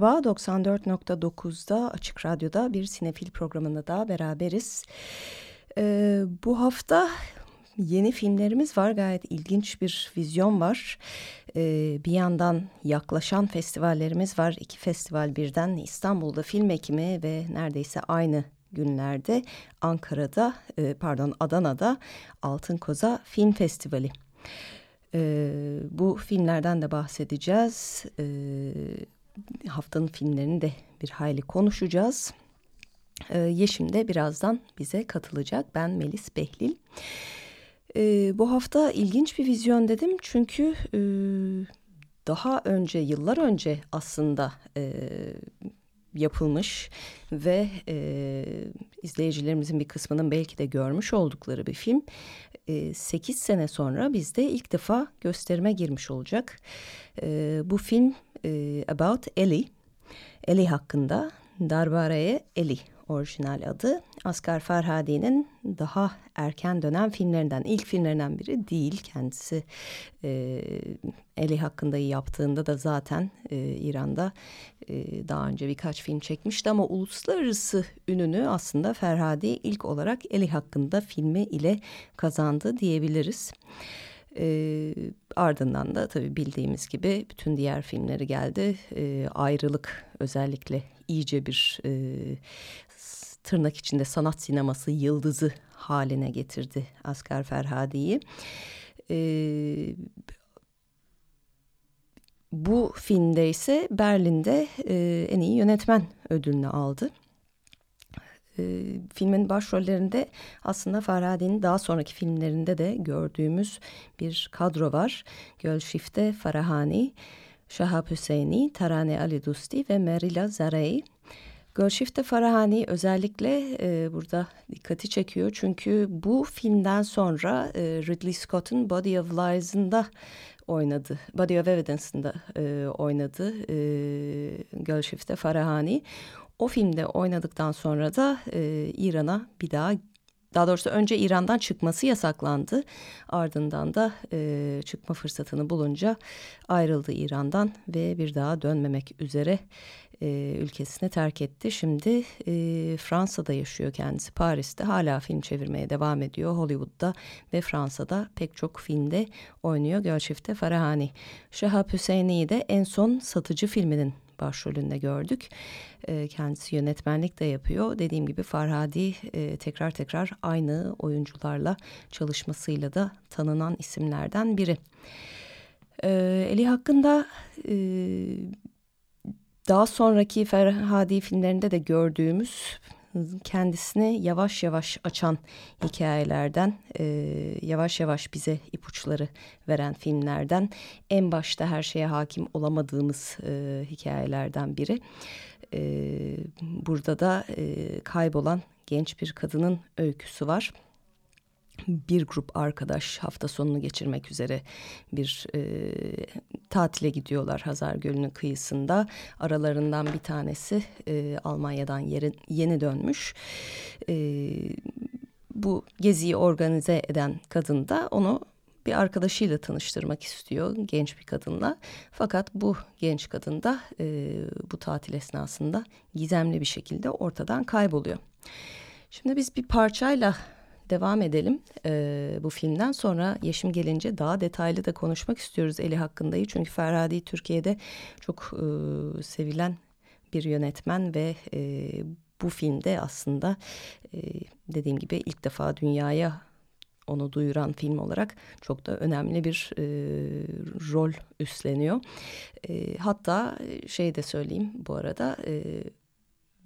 Merhaba, 94.9'da Açık Radyo'da bir sinefil programında daha beraberiz. Ee, bu hafta yeni filmlerimiz var, gayet ilginç bir vizyon var. Ee, bir yandan yaklaşan festivallerimiz var, iki festival birden İstanbul'da film ekimi ve neredeyse aynı günlerde Ankara'da, e, pardon Adana'da Altın Koza Film Festivali. Ee, bu filmlerden de bahsedeceğiz. Ee, haftanın filmlerini de bir hayli konuşacağız. Ee, Yeşim de birazdan bize katılacak. Ben Melis Behlil. Ee, bu hafta ilginç bir vizyon dedim çünkü e, daha önce, yıllar önce aslında e, yapılmış ve e, izleyicilerimizin bir kısmının belki de görmüş oldukları bir film. E, 8 sene sonra bizde ilk defa gösterime girmiş olacak. E, bu film e, About Ellie. Ellie hakkında Darbareye Ellie orijinal adı. Asgar Farhadi'nin daha erken dönem filmlerinden, ilk filmlerinden biri değil. Kendisi e, Eli hakkında yaptığında da zaten e, İran'da e, daha önce birkaç film çekmişti ama uluslararası ününü aslında Ferhadi ilk olarak Eli hakkında filmi ile kazandı diyebiliriz. E, ardından da tabii bildiğimiz gibi bütün diğer filmleri geldi. E, ayrılık özellikle iyice bir e, tırnak içinde sanat sineması yıldızı haline getirdi Asgar Ferhadi'yi. E, bu filmde ise Berlin'de e, en iyi yönetmen ödülünü aldı e, filmin başrollerinde aslında Farhadi'nin daha sonraki filmlerinde de gördüğümüz bir kadro var. Gölşifte Farahani, Şahap Hüseyini, Tarane Ali Dusti ve Merila Zarei. Gölşifte Farahani özellikle e, burada dikkati çekiyor. Çünkü bu filmden sonra e, Ridley Scott'un Body of Lies'ında oynadı. Body of Evidence'ında e, oynadı e, Gölşifte Farahani. O filmde oynadıktan sonra da e, İran'a bir daha daha doğrusu önce İran'dan çıkması yasaklandı. Ardından da e, çıkma fırsatını bulunca ayrıldı İran'dan ve bir daha dönmemek üzere e, ülkesini terk etti. Şimdi e, Fransa'da yaşıyor kendisi. Paris'te hala film çevirmeye devam ediyor. Hollywood'da ve Fransa'da pek çok filmde oynuyor. Gölşifte Farahani. Şahap Hüseyin'i de en son Satıcı filminin başrolünde gördük. E, kendisi yönetmenlik de yapıyor. Dediğim gibi Farhadi e, tekrar tekrar aynı oyuncularla çalışmasıyla da tanınan isimlerden biri. E, Eli hakkında e, daha sonraki Ferhadi filmlerinde de gördüğümüz kendisini yavaş yavaş açan hikayelerden, e, yavaş yavaş bize ipuçları veren filmlerden, en başta her şeye hakim olamadığımız e, hikayelerden biri. E, burada da e, kaybolan genç bir kadının öyküsü var bir grup arkadaş hafta sonunu geçirmek üzere bir e, tatile gidiyorlar Hazar Gölü'nün kıyısında. Aralarından bir tanesi e, Almanya'dan yeri, yeni dönmüş. E, bu geziyi organize eden kadın da onu bir arkadaşıyla tanıştırmak istiyor genç bir kadınla. Fakat bu genç kadın da e, bu tatil esnasında gizemli bir şekilde ortadan kayboluyor. Şimdi biz bir parçayla devam edelim e, bu filmden sonra Yeşim gelince daha detaylı da konuşmak istiyoruz Eli hakkındayı. Çünkü Ferhadi Türkiye'de çok e, sevilen bir yönetmen ve e, bu filmde aslında e, dediğim gibi ilk defa dünyaya onu duyuran film olarak çok da önemli bir e, rol üstleniyor. E, hatta şey de söyleyeyim bu arada e,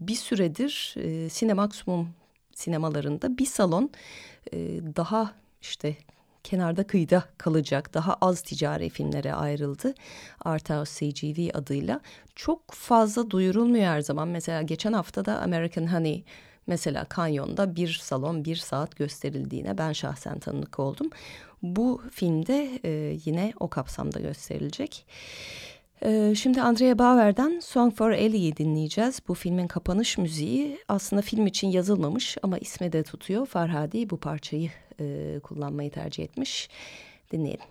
bir süredir e, Sinemaksimum sinemalarında bir salon e, daha işte kenarda kıyıda kalacak daha az ticari filmlere ayrıldı. Art House CGV adıyla. Çok fazla duyurulmuyor her zaman. Mesela geçen hafta da American Honey mesela kanyonda bir salon bir saat gösterildiğine ben şahsen tanık oldum. Bu filmde e, yine o kapsamda gösterilecek. Ee, şimdi Andrea Bauer'den Song for Ellie'yi dinleyeceğiz. Bu filmin kapanış müziği aslında film için yazılmamış ama isme de tutuyor. Farhadi bu parçayı e, kullanmayı tercih etmiş. Dinleyelim.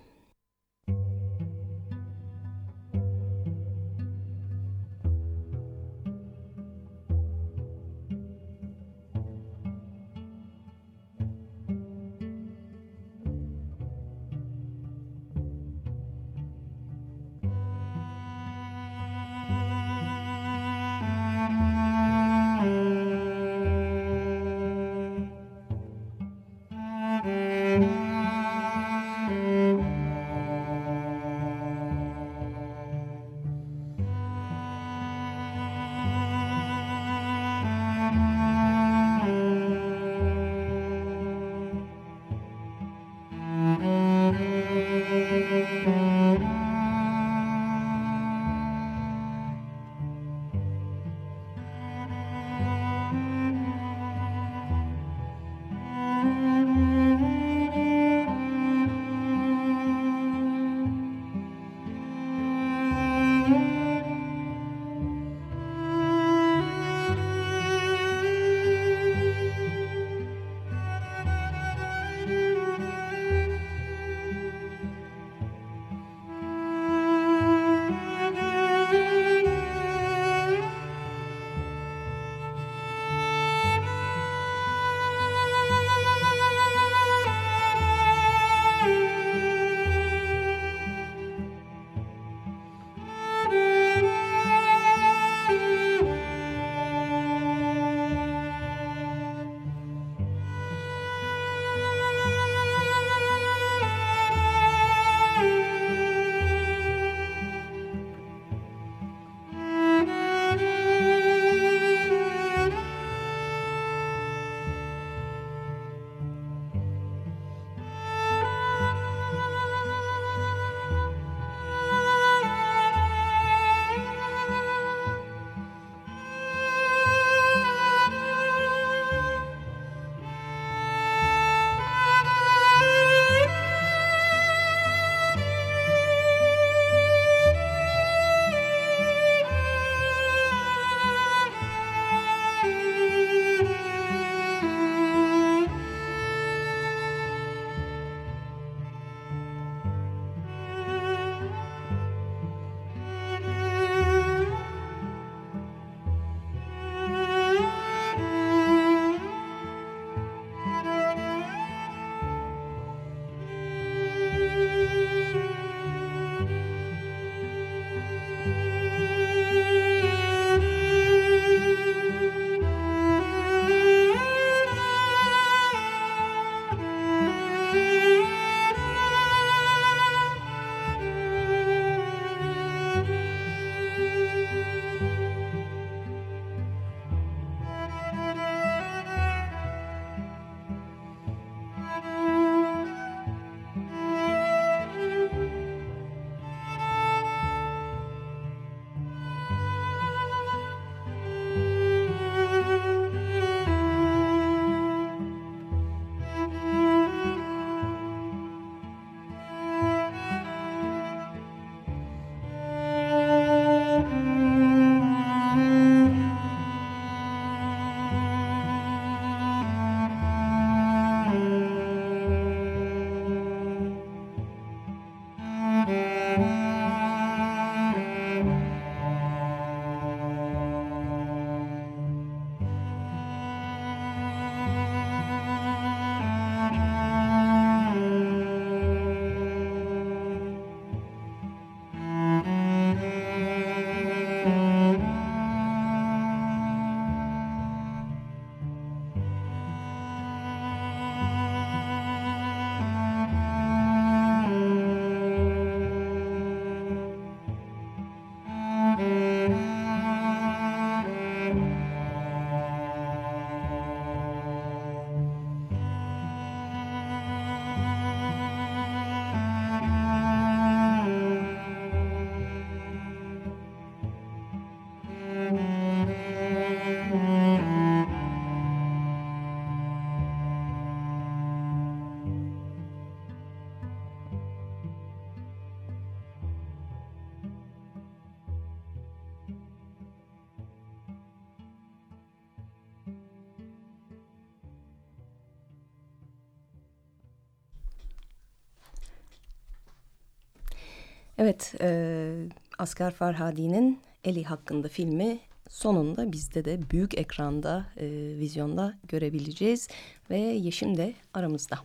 Evet, e, Asgar Farhadi'nin Eli hakkında filmi sonunda bizde de büyük ekranda, e, vizyonda görebileceğiz ve Yeşim de aramızda.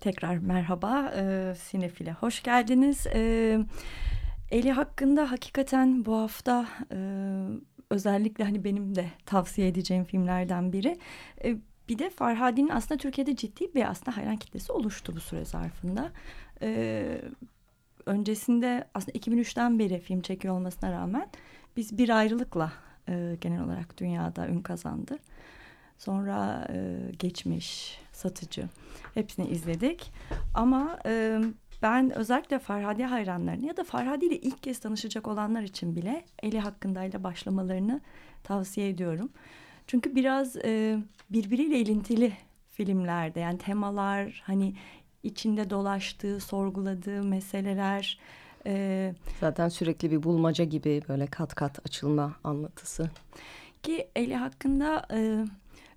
Tekrar merhaba, e, Sinefil'e hoş geldiniz. E, Eli hakkında hakikaten bu hafta e, özellikle hani benim de tavsiye edeceğim filmlerden biri. E, bir de Farhadi'nin aslında Türkiye'de ciddi bir aslında hayran kitlesi oluştu bu süre zarfında. E, öncesinde aslında 2003'ten beri film çekiyor olmasına rağmen biz bir ayrılıkla e, genel olarak dünyada ün kazandı. Sonra e, geçmiş, satıcı hepsini izledik. Ama e, ben özellikle Farhadi hayranlarını ya da Farhadi ile ilk kez tanışacak olanlar için bile Eli hakkındayla başlamalarını tavsiye ediyorum. Çünkü biraz e, birbiriyle ilintili filmlerde yani temalar hani içinde dolaştığı, sorguladığı meseleler. E, Zaten sürekli bir bulmaca gibi böyle kat kat açılma anlatısı. Ki Eli hakkında e,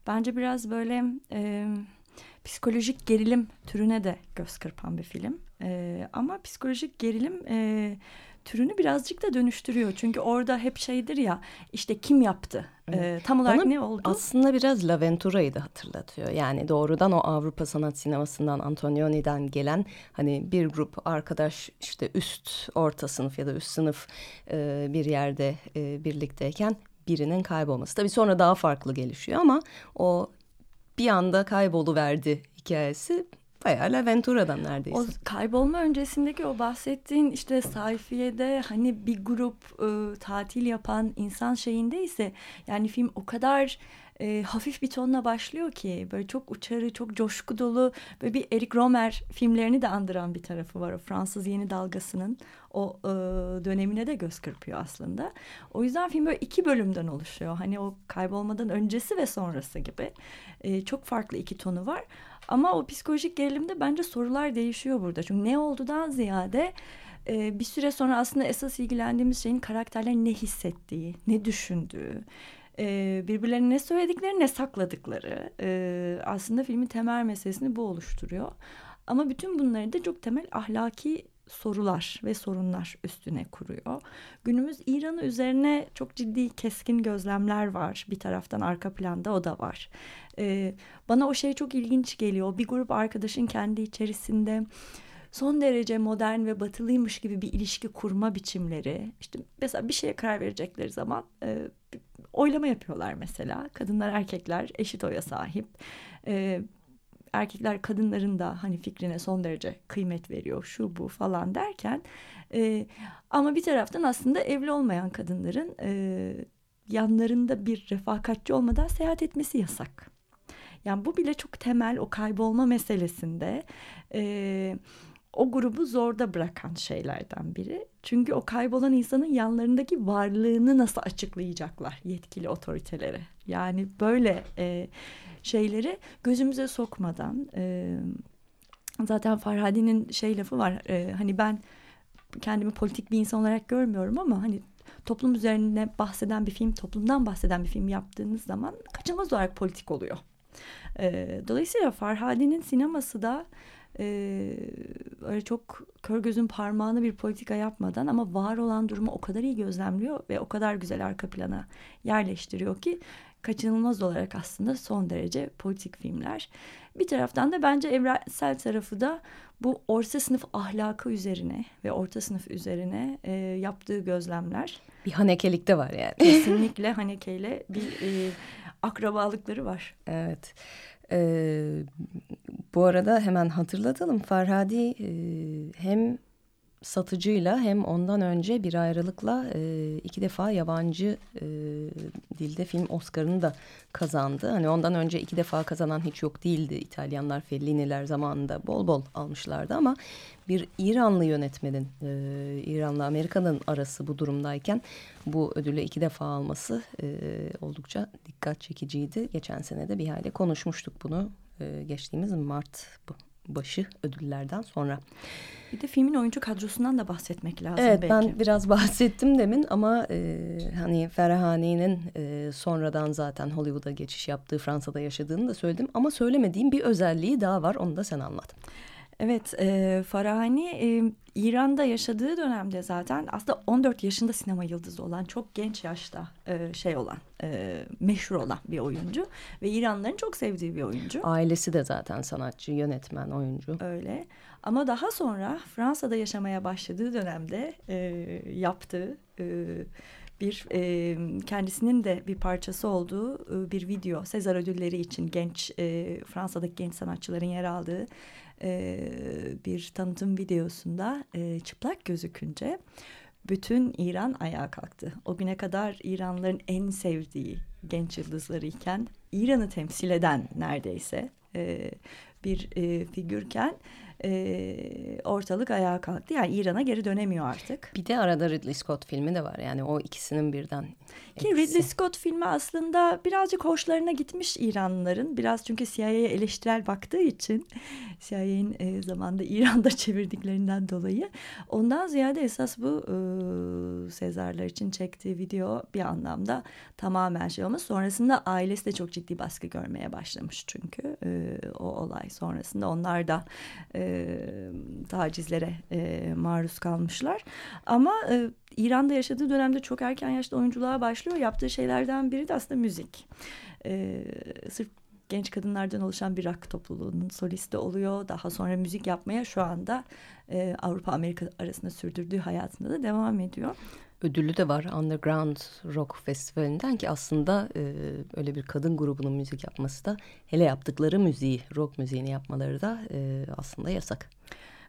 bence biraz böyle e, psikolojik gerilim türüne de göz kırpan bir film. E, ama psikolojik gerilim e, türünü birazcık da dönüştürüyor. Çünkü orada hep şeydir ya işte kim yaptı? Ee, tam olarak Bana ne oldu? Aslında biraz La Ventura'yı da hatırlatıyor. Yani doğrudan o Avrupa sanat sinemasından Antonioni'den gelen hani bir grup arkadaş işte üst orta sınıf ya da üst sınıf e, bir yerde e, birlikteyken birinin kaybolması. Tabii sonra daha farklı gelişiyor ama o bir anda kayboluverdi hikayesi Bayağı Laventura'dan neredeyse. O kaybolma öncesindeki o bahsettiğin işte sayfiyede hani bir grup e, tatil yapan insan şeyindeyse yani film o kadar e, hafif bir tonla başlıyor ki böyle çok uçarı, çok coşku dolu böyle bir Eric Romer filmlerini de andıran bir tarafı var. O Fransız yeni dalgasının o e, dönemine de göz kırpıyor aslında. O yüzden film böyle iki bölümden oluşuyor. Hani o kaybolmadan öncesi ve sonrası gibi. E, çok farklı iki tonu var. Ama o psikolojik gerilimde bence sorular değişiyor burada. Çünkü ne oldudan ziyade e, bir süre sonra aslında esas ilgilendiğimiz şeyin karakterlerin ne hissettiği, ne düşündüğü, e, birbirlerine ne söyledikleri ne sakladıkları e, aslında filmin temel meselesini bu oluşturuyor. Ama bütün bunları da çok temel ahlaki sorular ve sorunlar üstüne kuruyor. Günümüz İran'ı üzerine çok ciddi keskin gözlemler var. Bir taraftan arka planda o da var. Ee, bana o şey çok ilginç geliyor. Bir grup arkadaşın kendi içerisinde son derece modern ve batılıymış gibi bir ilişki kurma biçimleri. İşte mesela bir şeye karar verecekleri zaman e, oylama yapıyorlar mesela. Kadınlar erkekler eşit oya sahip. E, erkekler kadınların da hani fikrine son derece kıymet veriyor şu bu falan derken e, ama bir taraftan aslında evli olmayan kadınların e, yanlarında bir refakatçi olmadan seyahat etmesi yasak. Yani bu bile çok temel o kaybolma meselesinde e, o grubu zorda bırakan şeylerden biri. Çünkü o kaybolan insanın yanlarındaki varlığını nasıl açıklayacaklar yetkili otoritelere? Yani böyle e, şeyleri gözümüze sokmadan e, zaten Farhadi'nin şey lafı var e, hani ben kendimi politik bir insan olarak görmüyorum ama hani toplum üzerine bahseden bir film toplumdan bahseden bir film yaptığınız zaman kaçınılmaz olarak politik oluyor. E, dolayısıyla Farhadi'nin sineması da e, öyle çok kör gözün parmağını bir politika yapmadan ama var olan durumu o kadar iyi gözlemliyor ve o kadar güzel arka plana yerleştiriyor ki kaçınılmaz olarak aslında son derece politik filmler. Bir taraftan da bence evrensel tarafı da bu orta sınıf ahlakı üzerine ve orta sınıf üzerine e, yaptığı gözlemler. Bir hanekelik de var yani. Kesinlikle hanekeyle bir e, akrabalıkları var. Evet. Ee, bu arada hemen hatırlatalım. Farhadi e, hem satıcıyla hem ondan önce bir ayrılıkla e, iki defa yabancı e, dilde film Oscar'ını da kazandı. Hani ondan önce iki defa kazanan hiç yok değildi. İtalyanlar, Fellini'ler zamanında bol bol almışlardı ama bir İranlı yönetmenin, e, İranlı Amerika'nın arası bu durumdayken bu ödülü iki defa alması e, oldukça dikkat çekiciydi. Geçen sene de bir hayli konuşmuştuk bunu. E, geçtiğimiz Mart başı ödüllerden sonra. Bir de filmin oyuncu kadrosundan da bahsetmek lazım evet, belki. ben biraz bahsettim demin ama e, hani Ferahani'nin e, sonradan zaten Hollywood'a geçiş yaptığı Fransa'da yaşadığını da söyledim. Ama söylemediğim bir özelliği daha var onu da sen anlat. Evet, e, Farahani e, İran'da yaşadığı dönemde zaten aslında 14 yaşında sinema yıldızı olan çok genç yaşta e, şey olan e, meşhur olan bir oyuncu ve İranlıların çok sevdiği bir oyuncu. Ailesi de zaten sanatçı, yönetmen, oyuncu. Öyle. Ama daha sonra Fransa'da yaşamaya başladığı dönemde e, yaptığı e, bir e, kendisinin de bir parçası olduğu e, bir video Sezar ödülleri için genç e, Fransa'daki genç sanatçıların yer aldığı e, bir tanıtım videosunda e, çıplak gözükünce bütün İran ayağa kalktı. O güne kadar İranlıların en sevdiği genç yıldızları iken İran'ı temsil eden neredeyse e, bir e, figürken e, ortalık ayağa kalktı. Yani İran'a geri dönemiyor artık. Bir de arada Ridley Scott filmi de var. Yani o ikisinin birden Ki Ridley Scott filmi aslında birazcık hoşlarına gitmiş İranlıların. Biraz çünkü CIA'ye eleştirel baktığı için CIA'nin e, zamanda İran'da çevirdiklerinden dolayı. Ondan ziyade esas bu e, Sezarlar için çektiği video bir anlamda tamamen şey ama sonrasında ailesi de çok ciddi baskı görmeye başlamış çünkü e, o olay sonrasında onlar da e, tacizlere e, maruz kalmışlar. Ama e, İran'da yaşadığı dönemde çok erken yaşta oyunculuğa başlıyor. Yaptığı şeylerden biri de aslında müzik. E, sırf genç kadınlardan oluşan bir rock topluluğunun solisti oluyor. Daha sonra müzik yapmaya şu anda e, Avrupa Amerika arasında sürdürdüğü hayatında da devam ediyor. Ödülü de var Underground Rock Festivali'nden ki aslında e, öyle bir kadın grubunun müzik yapması da hele yaptıkları müziği, rock müziğini yapmaları da e, aslında yasak.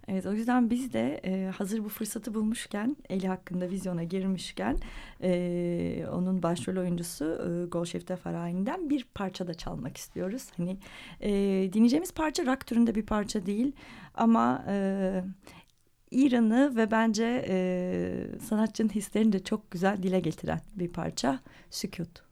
Evet o yüzden biz de e, hazır bu fırsatı bulmuşken Eli hakkında vizyona girmişken e, onun başrol oyuncusu e, Golşefte Farahin'den bir parça da çalmak istiyoruz. Hani e, dinleyeceğimiz parça rock türünde bir parça değil ama e, İran'ı ve bence e, sanatçının hislerini de çok güzel dile getiren bir parça Sükut.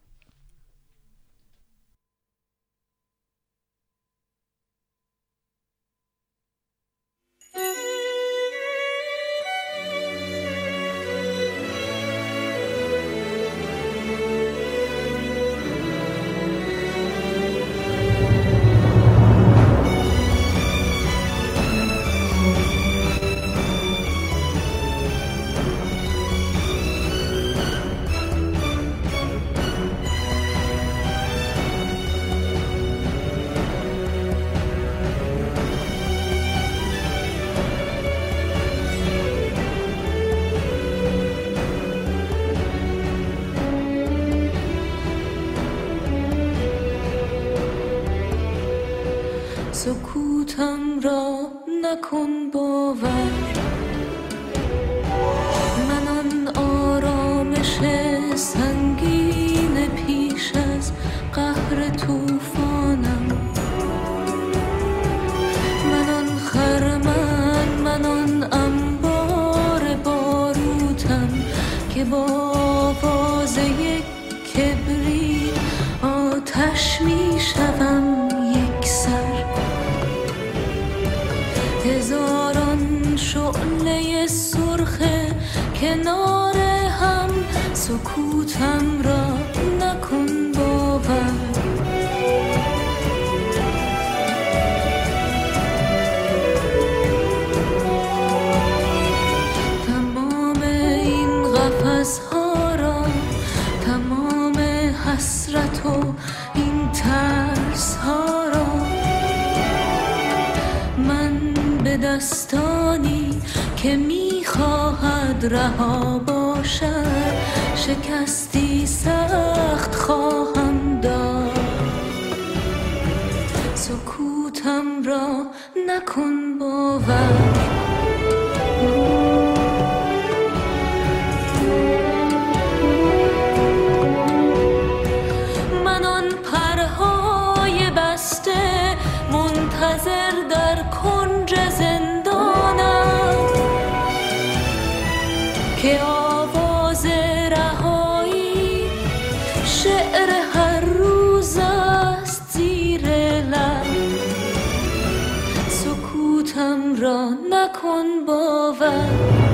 نکن باور. من آن آرامش سنگین می‌خواهد رها باشد شکستی سخت خواهم داد. سکوتم را نکن باور. را نکن باور.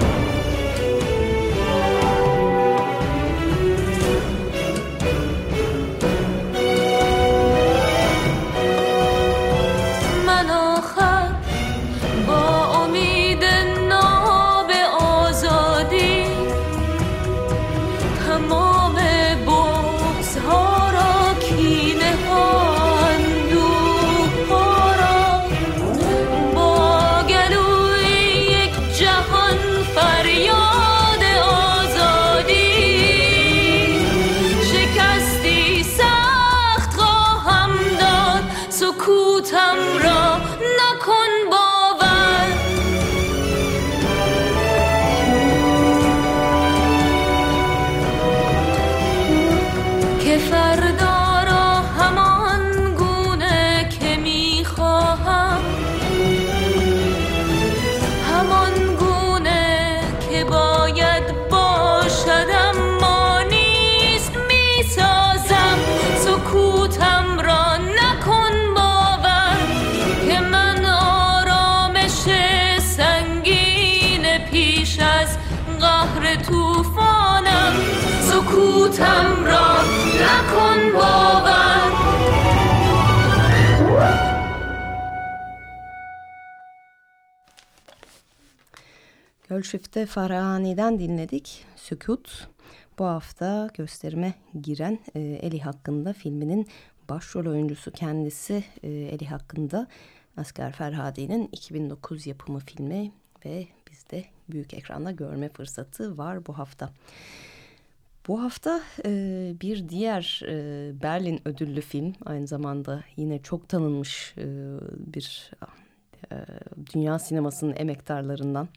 Gölşif'te Farahani'den dinledik. Sükut. Bu hafta gösterime giren e, Eli hakkında filminin başrol oyuncusu kendisi e, Eli hakkında Asker Ferhadi'nin 2009 yapımı filmi ve bizde büyük ekranda görme fırsatı var bu hafta. Bu hafta e, bir diğer e, Berlin ödüllü film aynı zamanda yine çok tanınmış e, bir e, dünya sinemasının emektarlarından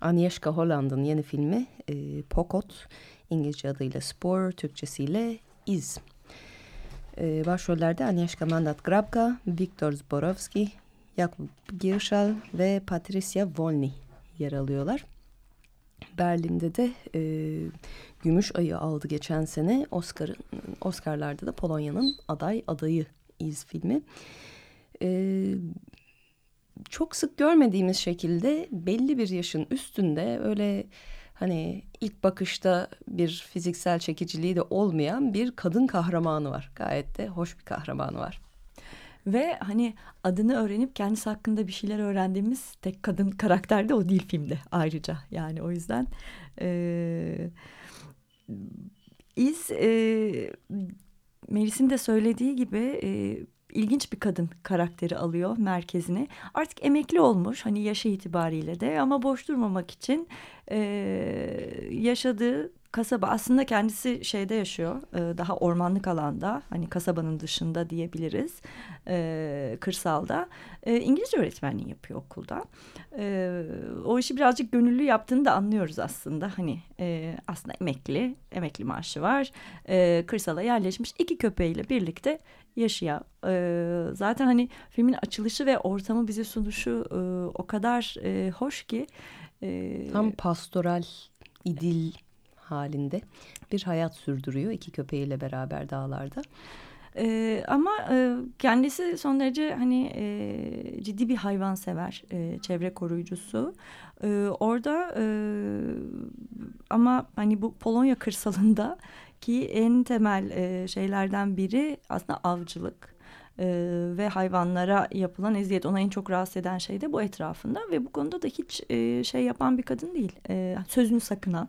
Agnieszka Holland'ın yeni filmi e, Pokot İngilizce adıyla Spor, Türkçesiyle İz. E, başrollerde Agnieszka Mandat-Grabka, Viktor Zborowski, Jakub Girschal ve Patricia Volny yer alıyorlar. Berlin'de de e, Gümüş Ayı aldı geçen sene. Oscar'ın Oscar'larda da Polonya'nın aday adayı iz filmi. E, çok sık görmediğimiz şekilde belli bir yaşın üstünde öyle hani ilk bakışta bir fiziksel çekiciliği de olmayan bir kadın kahramanı var. Gayet de hoş bir kahramanı var. Ve hani adını öğrenip kendisi hakkında bir şeyler öğrendiğimiz tek kadın karakter de o değil filmde ayrıca. Yani o yüzden e, iz e, Melis'in de söylediği gibi e, ilginç bir kadın karakteri alıyor merkezine. Artık emekli olmuş hani yaşı itibariyle de ama boş durmamak için e, yaşadığı kasaba aslında kendisi şeyde yaşıyor e, daha ormanlık alanda hani kasabanın dışında diyebiliriz e, kırsalda. E, İngilizce öğretmenliği yapıyor okulda. E, o işi birazcık gönüllü yaptığını da anlıyoruz aslında. Hani e, aslında emekli emekli maaşı var. E, kırsala yerleşmiş iki köpeğiyle birlikte yaşıyor e, zaten hani filmin açılışı ve ortamı bize sunuşu e, o kadar e, hoş ki e, tam pastoral idil halinde bir hayat sürdürüyor iki köpeğiyle beraber dağlarda. Ee, ama e, kendisi son derece hani e, ciddi bir hayvan sever, e, çevre koruyucusu. E, orada e, ama hani bu Polonya kırsalında ki en temel e, şeylerden biri aslında avcılık e, ve hayvanlara yapılan eziyet ona en çok rahatsız eden şey de bu etrafında ve bu konuda da hiç e, şey yapan bir kadın değil e, sözünü sakınan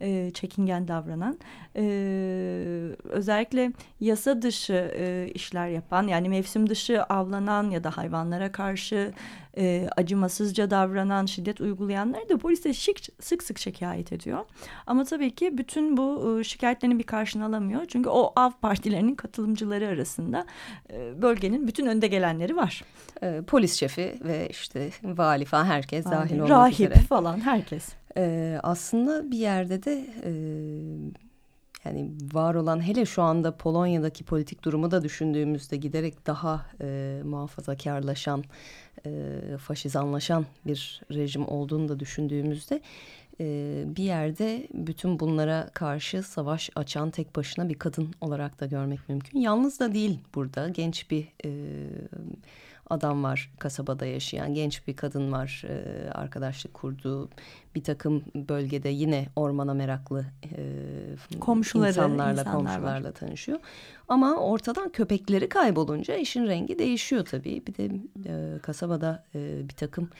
e, çekingen davranan e, özellikle yasa dışı e, işler yapan yani mevsim dışı avlanan ya da hayvanlara karşı e, acımasızca davranan, şiddet uygulayanları da polise şık, sık sık şikayet ediyor. Ama tabii ki bütün bu e, şikayetlerini bir karşına alamıyor. Çünkü o av partilerinin katılımcıları arasında e, bölgenin bütün önde gelenleri var. E, polis şefi ve işte vali falan herkes dahil olmak rahip üzere. Rahip falan herkes. E, aslında bir yerde de... E, yani var olan hele şu anda Polonya'daki politik durumu da düşündüğümüzde giderek daha e, muhafazakarlaşan, e, faşizanlaşan bir rejim olduğunu da düşündüğümüzde e, bir yerde bütün bunlara karşı savaş açan tek başına bir kadın olarak da görmek mümkün. Yalnız da değil burada genç bir e, adam var kasabada yaşayan genç bir kadın var e, arkadaşlık kurduğu bir takım bölgede yine ormana meraklı e, komşuları insanlarla komşularla var. tanışıyor ama ortadan köpekleri kaybolunca işin rengi değişiyor tabii bir de e, kasabada e, bir takım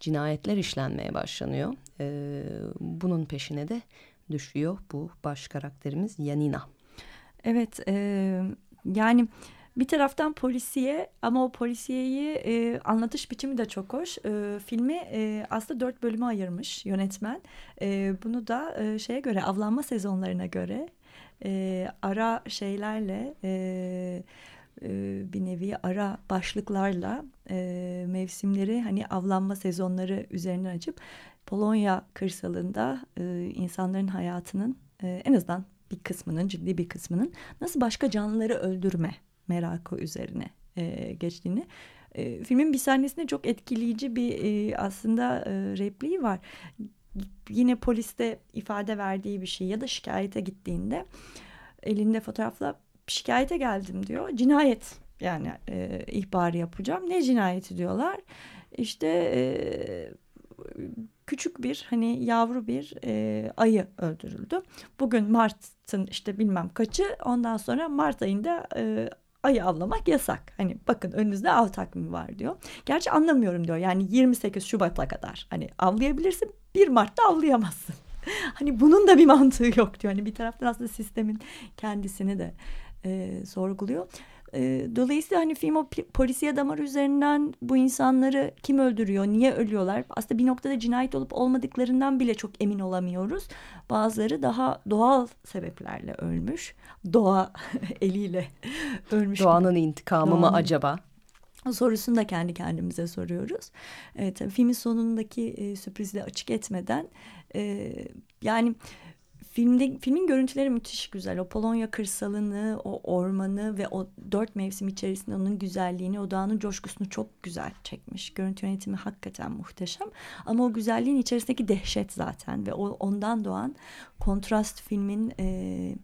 cinayetler işlenmeye başlanıyor e, bunun peşine de düşüyor bu baş karakterimiz Yanina. Evet e, yani bir taraftan polisiye ama o polisiyeyi e, anlatış biçimi de çok hoş. E, filmi e, aslında dört bölüme ayırmış yönetmen. E, bunu da e, şeye göre avlanma sezonlarına göre e, ara şeylerle... E, e, bir nevi ara başlıklarla e, mevsimleri hani avlanma sezonları üzerine açıp Polonya kırsalında e, insanların hayatının e, en azından bir kısmının ciddi bir kısmının nasıl başka canlıları öldürme merakı üzerine e, geçtiğini e, filmin bir sahnesinde çok etkileyici bir e, aslında e, repliği var. Yine poliste ifade verdiği bir şey ya da şikayete gittiğinde elinde fotoğrafla şikayete geldim diyor. Cinayet yani e, ihbarı yapacağım. Ne cinayeti diyorlar? İşte e, küçük bir hani yavru bir e, ayı öldürüldü. Bugün Mart'ın işte bilmem kaçı ondan sonra Mart ayında e, ayı avlamak yasak. Hani bakın önünüzde av takvimi var diyor. Gerçi anlamıyorum diyor. Yani 28 Şubat'a kadar hani avlayabilirsin 1 Mart'ta avlayamazsın. hani bunun da bir mantığı yok diyor. Hani bir taraftan aslında sistemin kendisini de e, sorguluyor. E, dolayısıyla hani film o polisiye damar üzerinden bu insanları kim öldürüyor, niye ölüyorlar? Aslında bir noktada cinayet olup olmadıklarından bile çok emin olamıyoruz. Bazıları daha doğal sebeplerle ölmüş. Doğa eliyle ölmüş. Doğanın intikamı Doğanın... mı acaba? sorusunu da kendi kendimize soruyoruz. Evet, filmin sonundaki e, sürprizi açık etmeden e, yani Filmde, filmin görüntüleri müthiş güzel. O Polonya kırsalını, o ormanı ve o dört mevsim içerisinde onun güzelliğini, o dağın coşkusunu çok güzel çekmiş. Görüntü yönetimi hakikaten muhteşem. Ama o güzelliğin içerisindeki dehşet zaten ve o, ondan doğan kontrast filmin... E,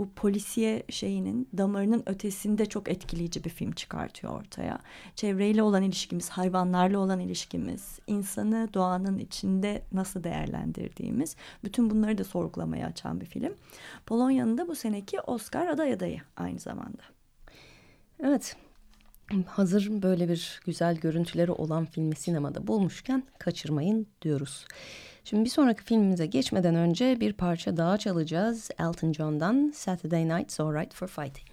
bu polisiye şeyinin damarının ötesinde çok etkileyici bir film çıkartıyor ortaya. Çevreyle olan ilişkimiz, hayvanlarla olan ilişkimiz, insanı doğanın içinde nasıl değerlendirdiğimiz bütün bunları da sorgulamaya açan bir film. Polonya'nın da bu seneki Oscar aday adayı aynı zamanda. Evet, hazır böyle bir güzel görüntüleri olan filmi sinemada bulmuşken kaçırmayın diyoruz. Şimdi bir sonraki filmimize geçmeden önce bir parça daha çalacağız. Elton John'dan Saturday Night's Alright for Fighting.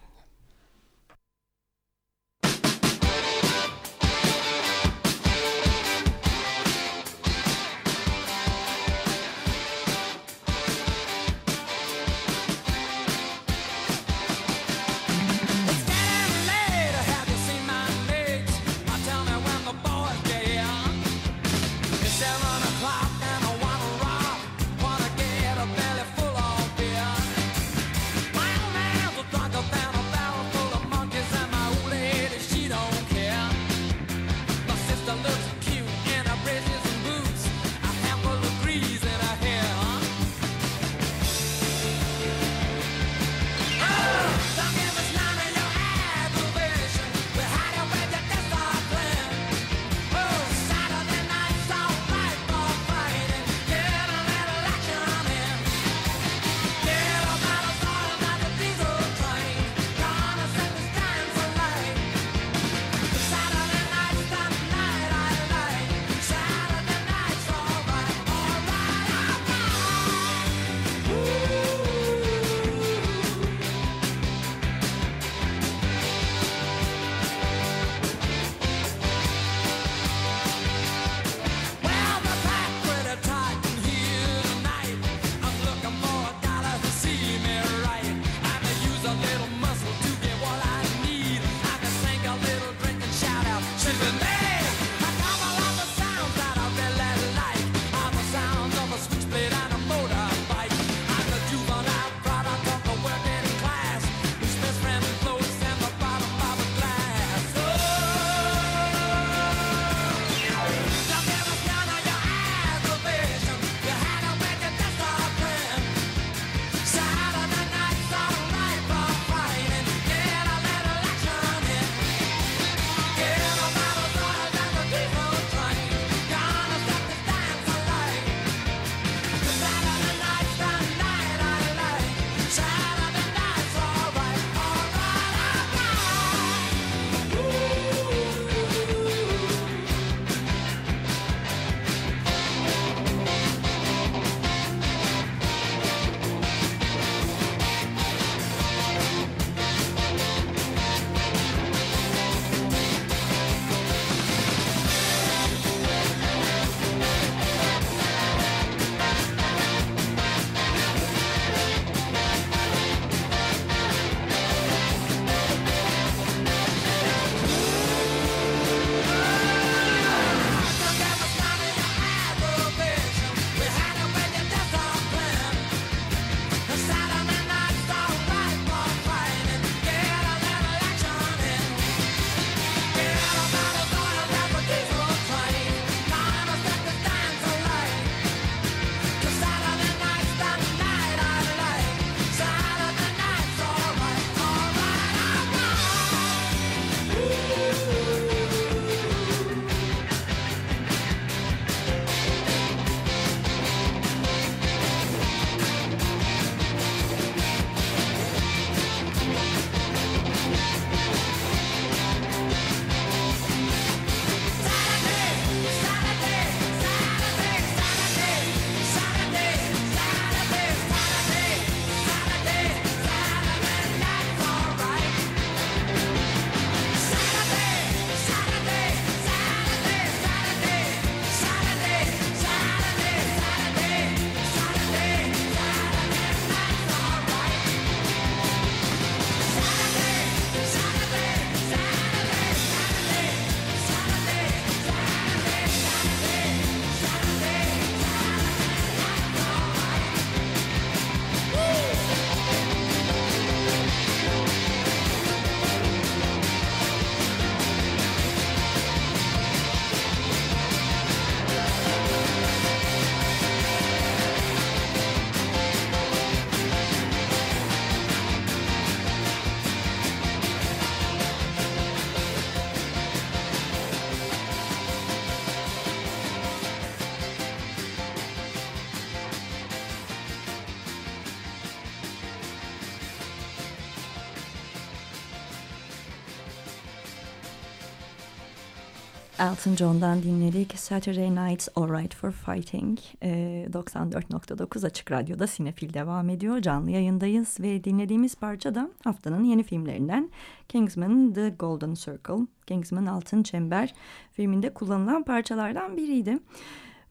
Elton John'dan dinledik. Saturday Night's Alright for Fighting. E, 94.9 Açık Radyo'da Sinefil devam ediyor. Canlı yayındayız ve dinlediğimiz parça da haftanın yeni filmlerinden Kingsman The Golden Circle. Kingsman Altın Çember filminde kullanılan parçalardan biriydi.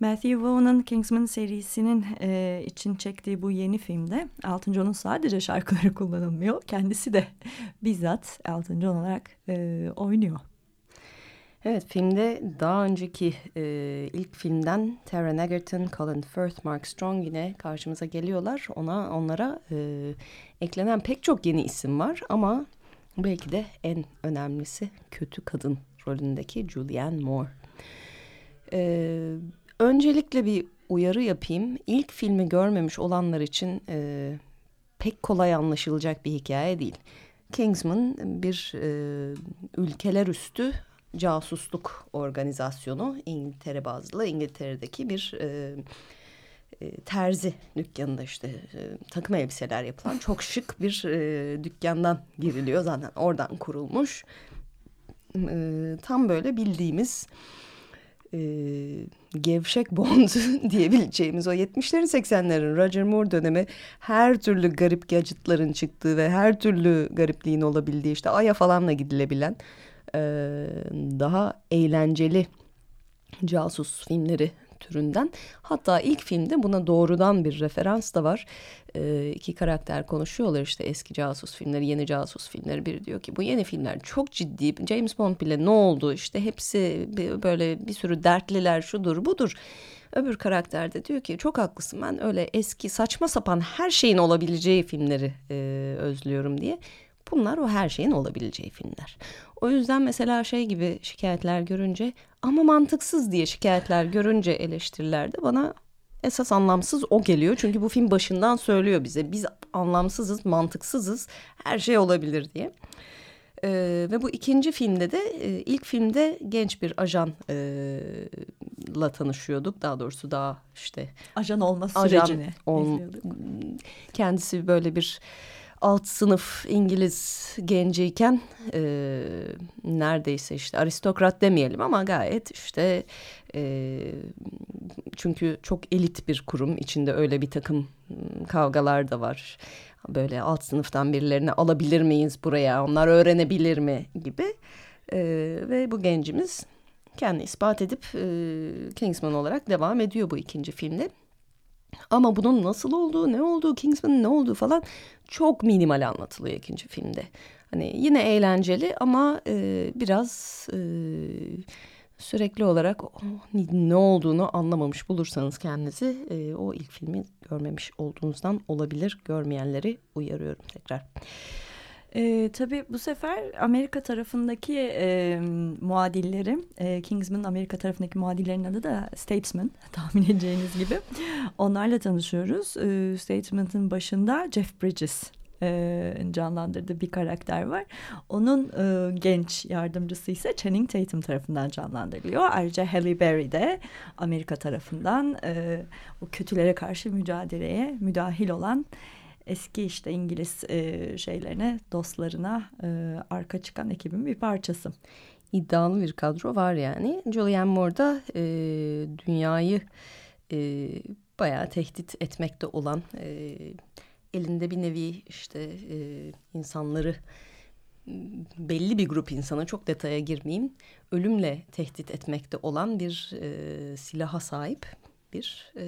Matthew Vaughan'ın Kingsman serisinin e, için çektiği bu yeni filmde Elton John'un sadece şarkıları kullanılmıyor. Kendisi de bizzat Elton John olarak e, oynuyor. Evet filmde daha önceki e, ilk filmden Taron Egerton, Colin Firth, Mark Strong yine karşımıza geliyorlar. Ona onlara e, eklenen pek çok yeni isim var ama belki de en önemlisi kötü kadın rolündeki Julianne Moore. E, öncelikle bir uyarı yapayım. İlk filmi görmemiş olanlar için e, pek kolay anlaşılacak bir hikaye değil. Kingsman bir e, ülkeler üstü casusluk organizasyonu İngiltere bazlı İngiltere'deki bir e, e, terzi dükkanında işte e, takım elbiseler yapılan çok şık bir e, dükkandan giriliyor. Zaten oradan kurulmuş. E, tam böyle bildiğimiz e, gevşek Bond diyebileceğimiz o 70'lerin 80'lerin Roger Moore dönemi her türlü garip gadgetların çıktığı ve her türlü garipliğin olabildiği işte Ay'a falanla gidilebilen e, daha eğlenceli casus filmleri türünden. Hatta ilk filmde buna doğrudan bir referans da var. E, iki karakter konuşuyorlar işte eski casus filmleri, yeni casus filmleri. Biri diyor ki bu yeni filmler çok ciddi. James Bond bile ne oldu işte hepsi böyle bir sürü dertliler şudur budur. Öbür karakter de diyor ki çok haklısın ben öyle eski saçma sapan her şeyin olabileceği filmleri e, özlüyorum diye. Bunlar o her şeyin olabileceği filmler. O yüzden mesela şey gibi şikayetler görünce ama mantıksız diye şikayetler görünce eleştirilerde bana esas anlamsız o geliyor. Çünkü bu film başından söylüyor bize biz anlamsızız, mantıksızız, her şey olabilir diye. Ee, ve bu ikinci filmde de e, ilk filmde genç bir ajanla e, tanışıyorduk. Daha doğrusu daha işte ajan olma sürecini ajan ol, Kendisi böyle bir alt sınıf İngiliz genciyken e, neredeyse işte aristokrat demeyelim ama gayet işte e, çünkü çok elit bir kurum içinde öyle bir takım kavgalar da var. Böyle alt sınıftan birilerini alabilir miyiz buraya onlar öğrenebilir mi gibi e, ve bu gencimiz kendi ispat edip e, Kingsman olarak devam ediyor bu ikinci filmde. Ama bunun nasıl olduğu, ne olduğu, Kingsman'ın ne olduğu falan çok minimal anlatılıyor ikinci filmde. Hani yine eğlenceli ama e, biraz e, sürekli olarak oh, ne olduğunu anlamamış bulursanız kendinizi e, o ilk filmi görmemiş olduğunuzdan olabilir. Görmeyenleri uyarıyorum tekrar. E, tabii bu sefer Amerika tarafındaki e, muadilleri, e, Kingsman'ın Amerika tarafındaki muadillerin adı da Statesman tahmin edeceğiniz gibi. Onlarla tanışıyoruz. E, Statesman'ın başında Jeff Bridges e, canlandırdığı bir karakter var. Onun e, genç yardımcısı ise Channing Tatum tarafından canlandırılıyor. Ayrıca Halle Berry de Amerika tarafından e, o kötülere karşı mücadeleye müdahil olan eski işte İngiliz e, şeylerine, dostlarına e, arka çıkan ekibin bir parçası. İddialı bir kadro var yani. Julianne Moore da e, dünyayı e, bayağı tehdit etmekte olan e, elinde bir nevi işte e, insanları belli bir grup insana çok detaya girmeyeyim ölümle tehdit etmekte olan bir e, silaha sahip bir e,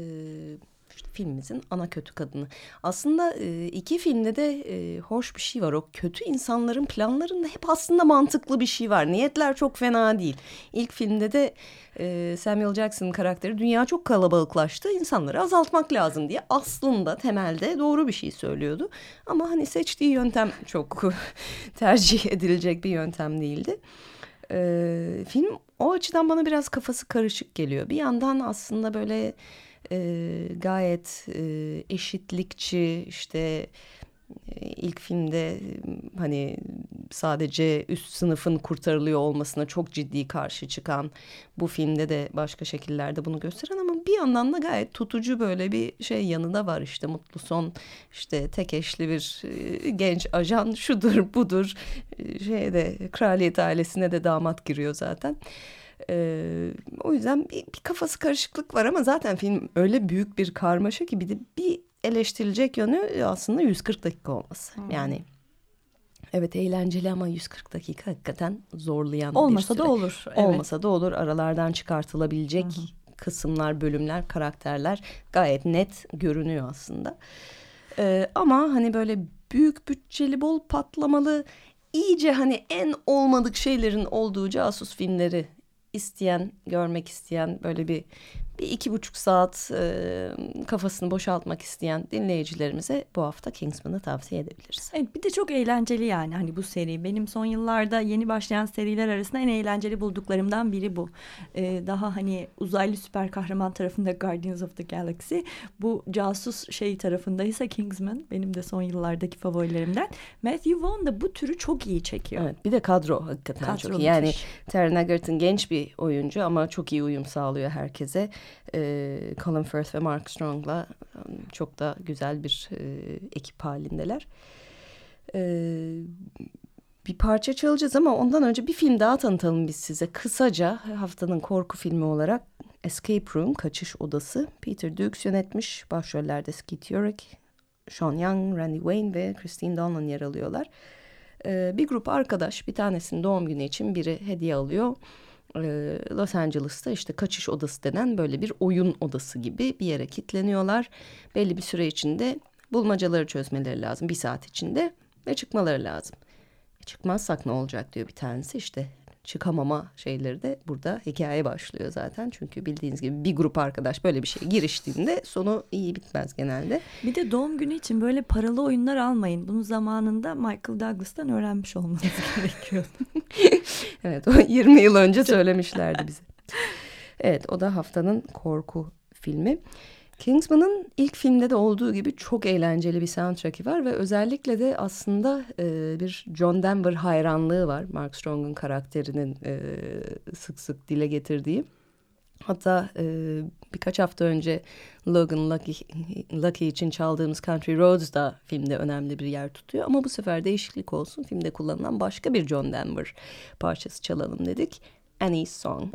işte filmimizin ana kötü kadını. Aslında e, iki filmde de e, hoş bir şey var. O kötü insanların planlarında hep aslında mantıklı bir şey var. Niyetler çok fena değil. İlk filmde de e, Samuel Jackson'ın karakteri dünya çok kalabalıklaştı. İnsanları azaltmak lazım diye aslında temelde doğru bir şey söylüyordu. Ama hani seçtiği yöntem çok tercih edilecek bir yöntem değildi. E, film o açıdan bana biraz kafası karışık geliyor. Bir yandan aslında böyle e, gayet e, eşitlikçi işte ilk filmde hani sadece üst sınıfın kurtarılıyor olmasına çok ciddi karşı çıkan bu filmde de başka şekillerde bunu gösteren ama bir yandan da gayet tutucu böyle bir şey yanında var işte mutlu son işte tek eşli bir genç ajan şudur budur e, şeyde kraliyet ailesine de damat giriyor zaten. Ee, o yüzden bir, bir kafası karışıklık var ama zaten film öyle büyük bir karmaşa ki bir de bir eleştirilecek yönü aslında 140 dakika olması. Hmm. Yani evet eğlenceli ama 140 dakika hakikaten zorlayan Olmasa bir süre. da olur. Evet. Olmasa da olur. Aralardan çıkartılabilecek hı hı. kısımlar, bölümler, karakterler gayet net görünüyor aslında. Ee, ama hani böyle büyük bütçeli, bol patlamalı, iyice hani en olmadık şeylerin olduğu casus filmleri isteyen, görmek isteyen böyle bir bir iki buçuk saat e, kafasını boşaltmak isteyen dinleyicilerimize bu hafta Kingsman'ı tavsiye edebiliriz. Evet bir de çok eğlenceli yani hani bu seri. Benim son yıllarda yeni başlayan seriler arasında en eğlenceli bulduklarımdan biri bu. Ee, daha hani uzaylı süper kahraman tarafında Guardians of the Galaxy. Bu casus şey tarafında ise Kingsman benim de son yıllardaki favorilerimden. Matthew Vaughn da bu türü çok iyi çekiyor. Evet bir de kadro hakikaten kadro çok iyi. Yani Taron Egerton genç bir oyuncu ama çok iyi uyum sağlıyor herkese e, Colin Firth ve Mark Strong'la çok da güzel bir e, ekip halindeler. E, bir parça çalacağız ama ondan önce bir film daha tanıtalım biz size. Kısaca haftanın korku filmi olarak Escape Room, Kaçış Odası. Peter Dukes yönetmiş. Başrollerde Skeet Ulrich, Sean Young, Randy Wayne ve Christine Donlan yer alıyorlar. Ee, bir grup arkadaş bir tanesinin doğum günü için biri hediye alıyor. Ee, Los Angeles'ta işte kaçış odası denen böyle bir oyun odası gibi bir yere kilitleniyorlar. Belli bir süre içinde bulmacaları çözmeleri lazım bir saat içinde ve çıkmaları lazım. Çıkmazsak ne olacak diyor bir tanesi işte çıkamama şeyleri de burada hikaye başlıyor zaten. Çünkü bildiğiniz gibi bir grup arkadaş böyle bir şey giriştiğinde sonu iyi bitmez genelde. Bir de doğum günü için böyle paralı oyunlar almayın. Bunu zamanında Michael Douglas'tan öğrenmiş olmanız gerekiyor. evet o 20 yıl önce söylemişlerdi bize. Evet o da haftanın korku filmi. Kingsman'ın ilk filmde de olduğu gibi çok eğlenceli bir soundtrack'i var ve özellikle de aslında e, bir John Denver hayranlığı var. Mark Strong'un karakterinin e, sık sık dile getirdiği. Hatta e, birkaç hafta önce Logan Lucky, Lucky için çaldığımız Country Roads da filmde önemli bir yer tutuyor. Ama bu sefer değişiklik olsun. Filmde kullanılan başka bir John Denver parçası çalalım dedik. Annie's Song.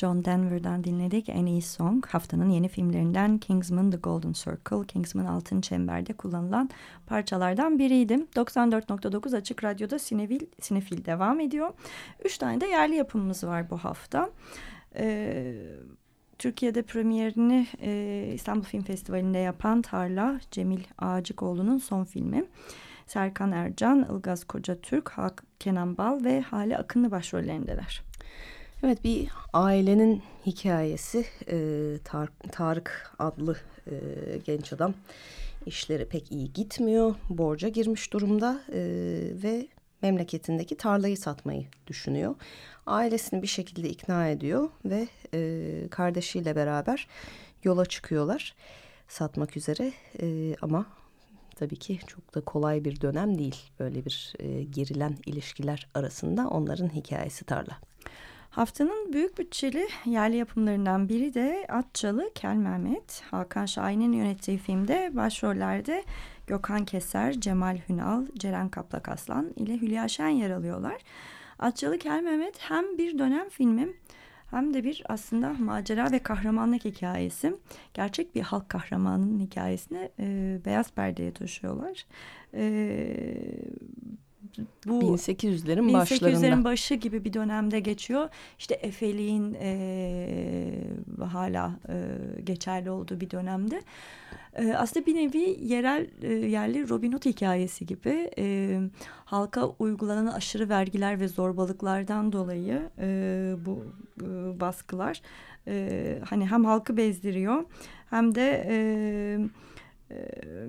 John Denver'dan dinledik en iyi song. Haftanın yeni filmlerinden Kingsman The Golden Circle, Kingsman Altın Çember'de kullanılan parçalardan biriydi. 94.9 Açık Radyo'da Sinefil, Sinefil devam ediyor. Üç tane de yerli yapımımız var bu hafta. Ee, Türkiye'de premierini e, İstanbul Film Festivali'nde yapan Tarla, Cemil Ağacıkoğlu'nun son filmi. Serkan Ercan, Ilgaz Koca Türk, Hak Kenan Bal ve Hale Akınlı başrollerindeler. Evet bir ailenin hikayesi e, Tar Tarık adlı e, genç adam işleri pek iyi gitmiyor borca girmiş durumda e, ve memleketindeki tarlayı satmayı düşünüyor. Ailesini bir şekilde ikna ediyor ve e, kardeşiyle beraber yola çıkıyorlar satmak üzere e, ama tabii ki çok da kolay bir dönem değil böyle bir e, gerilen ilişkiler arasında onların hikayesi tarla. Haftanın büyük bütçeli yerli yapımlarından biri de Atçalı Kel Mehmet. Hakan Şahin'in yönettiği filmde başrollerde Gökhan Keser, Cemal Hünal, Ceren Kaplak Aslan ile Hülya Şen yer alıyorlar. Atçalı Kel Mehmet hem bir dönem filmi hem de bir aslında macera ve kahramanlık hikayesi. Gerçek bir halk kahramanının hikayesini e, beyaz perdeye taşıyorlar. E, bu 1800'lerin başlarında. 1800'lerin başı gibi bir dönemde geçiyor. İşte Efeliğin e, hala e, geçerli olduğu bir dönemde. E, aslında bir nevi yerel e, yerli Robin Hood hikayesi gibi e, halka uygulanan aşırı vergiler ve zorbalıklardan dolayı e, bu e, baskılar e, hani hem halkı bezdiriyor hem de e,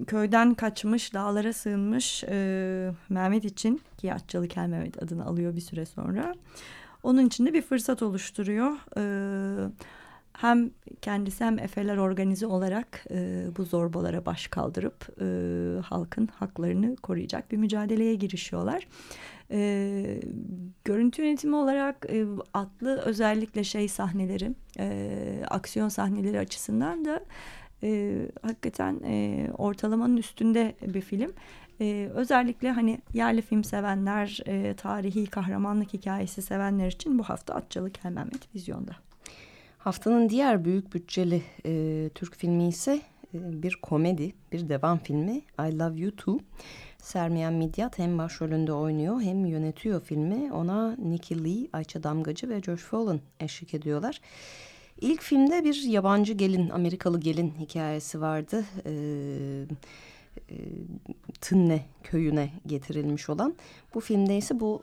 köyden kaçmış, dağlara sığınmış e, Mehmet için ki Atçalı Kel Mehmet adını alıyor bir süre sonra. Onun için de bir fırsat oluşturuyor. E, hem kendisi hem Efeler organize olarak e, bu zorbalara baş kaldırıp e, halkın haklarını koruyacak bir mücadeleye girişiyorlar. E, görüntü yönetimi olarak e, atlı özellikle şey sahneleri, e, aksiyon sahneleri açısından da e, hakikaten e, ortalamanın üstünde bir film. E, özellikle hani yerli film sevenler, e, tarihi kahramanlık hikayesi sevenler için bu hafta Atçalı Kel Mehmet vizyonda. Haftanın diğer büyük bütçeli e, Türk filmi ise e, bir komedi, bir devam filmi I Love You Too. Sermiyen Midyat hem başrolünde oynuyor hem yönetiyor filmi. Ona Nicky Lee, Ayça Damgacı ve Josh Fallon eşlik ediyorlar. İlk filmde bir yabancı gelin, Amerikalı gelin hikayesi vardı. Ee, e, Tınne köyüne getirilmiş olan. Bu filmde ise bu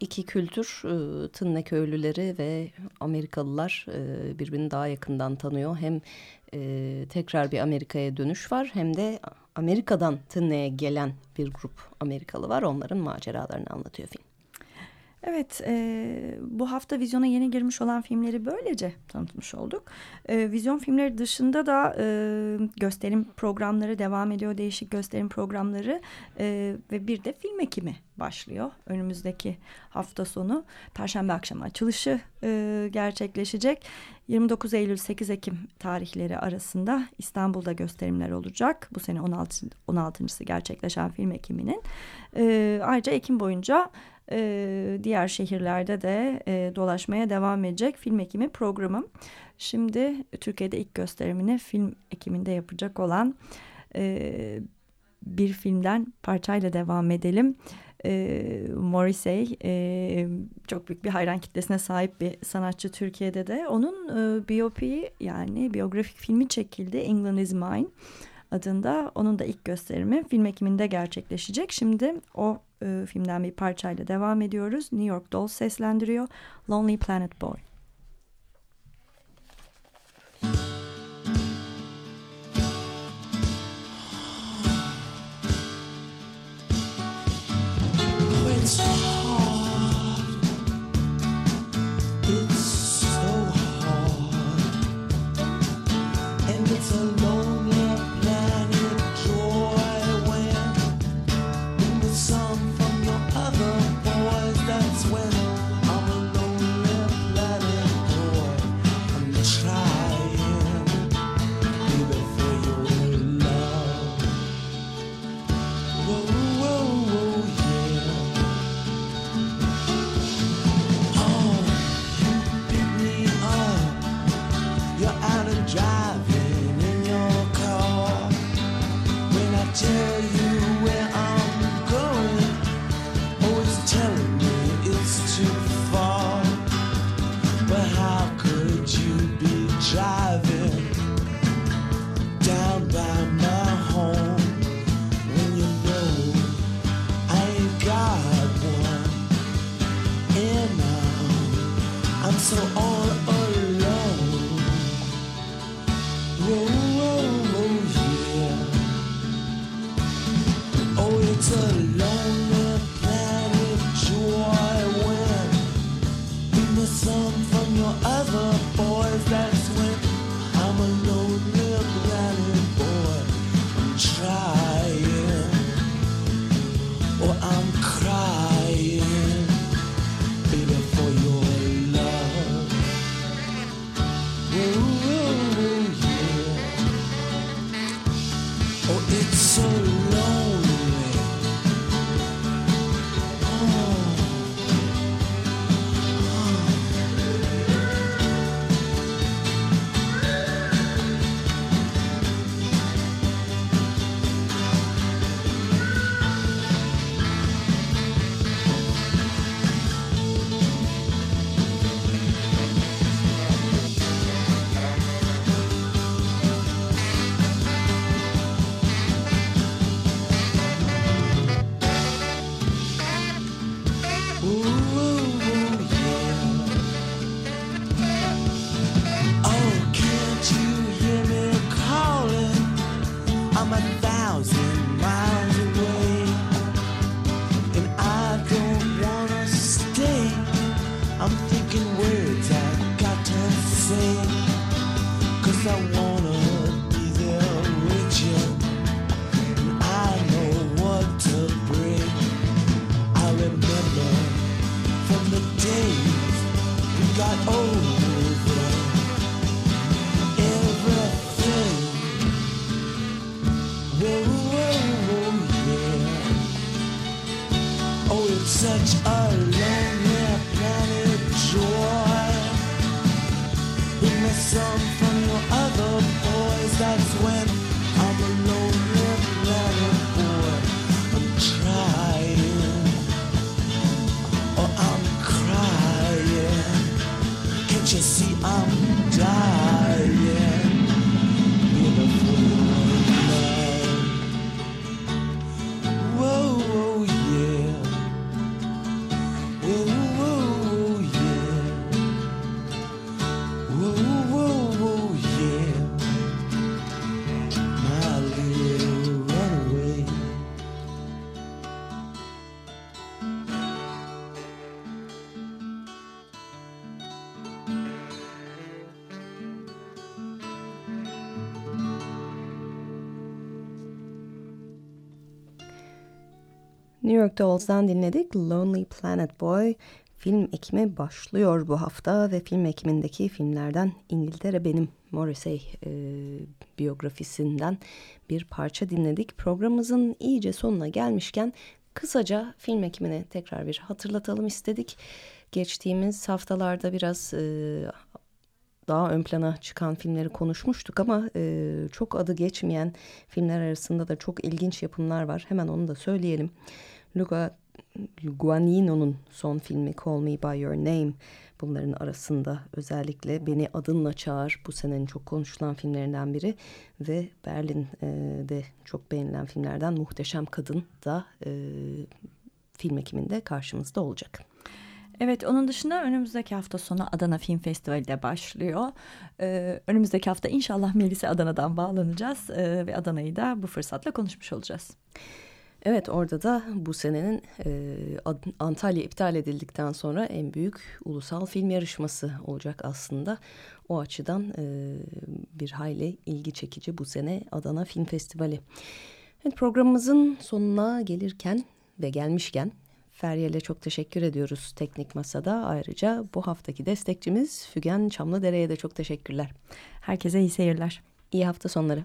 iki kültür e, Tınne köylüleri ve Amerikalılar e, birbirini daha yakından tanıyor. Hem e, tekrar bir Amerika'ya dönüş var hem de Amerika'dan Tınne'ye gelen bir grup Amerikalı var. Onların maceralarını anlatıyor film. Evet, e, bu hafta vizyona yeni girmiş olan filmleri böylece tanıtmış olduk. E, vizyon filmleri dışında da e, gösterim programları devam ediyor, değişik gösterim programları e, ve bir de film ekimi başlıyor önümüzdeki hafta sonu. Perşembe akşamı açılışı e, gerçekleşecek. 29 Eylül 8 Ekim tarihleri arasında İstanbul'da gösterimler olacak. Bu sene 16. 16.sı gerçekleşen film ekiminin. E, ayrıca Ekim boyunca e, diğer şehirlerde de e, dolaşmaya devam edecek film ekimi programım. Şimdi Türkiye'de ilk gösterimini film ekiminde yapacak olan e, bir filmden parçayla devam edelim. E, Morrissey e, çok büyük bir hayran kitlesine sahip bir sanatçı Türkiye'de de. Onun e, biyopiği yani biyografik filmi çekildi England is Mine adında. Onun da ilk gösterimi film ekiminde gerçekleşecek. Şimdi o e, filmden bir parçayla devam ediyoruz. New York Dolls seslendiriyor Lonely Planet Boy. So all York Dolls'dan dinledik. Lonely Planet Boy film ekimi başlıyor bu hafta ve film ekimindeki filmlerden İngiltere Benim Morrissey e, biyografisinden bir parça dinledik. Programımızın iyice sonuna gelmişken kısaca film ekimini tekrar bir hatırlatalım istedik. Geçtiğimiz haftalarda biraz e, daha ön plana çıkan filmleri konuşmuştuk ama e, çok adı geçmeyen filmler arasında da çok ilginç yapımlar var. Hemen onu da söyleyelim. Luca Guadagnino'nun son filmi Call Me By Your Name bunların arasında özellikle Beni Adınla Çağır bu senenin çok konuşulan filmlerinden biri ve Berlin'de çok beğenilen filmlerden Muhteşem Kadın da e, film ekiminde karşımızda olacak. Evet onun dışında önümüzdeki hafta sonu Adana Film Festivali de başlıyor. Ee, önümüzdeki hafta inşallah Melis'e Adana'dan bağlanacağız ee, ve Adana'yı da bu fırsatla konuşmuş olacağız. Evet orada da bu senenin e, Antalya iptal edildikten sonra en büyük ulusal film yarışması olacak aslında. O açıdan e, bir hayli ilgi çekici bu sene Adana Film Festivali. Evet, programımızın sonuna gelirken ve gelmişken Feryal'e çok teşekkür ediyoruz Teknik Masa'da. Ayrıca bu haftaki destekçimiz Fügen Çamlıdere'ye de çok teşekkürler. Herkese iyi seyirler. İyi hafta sonları.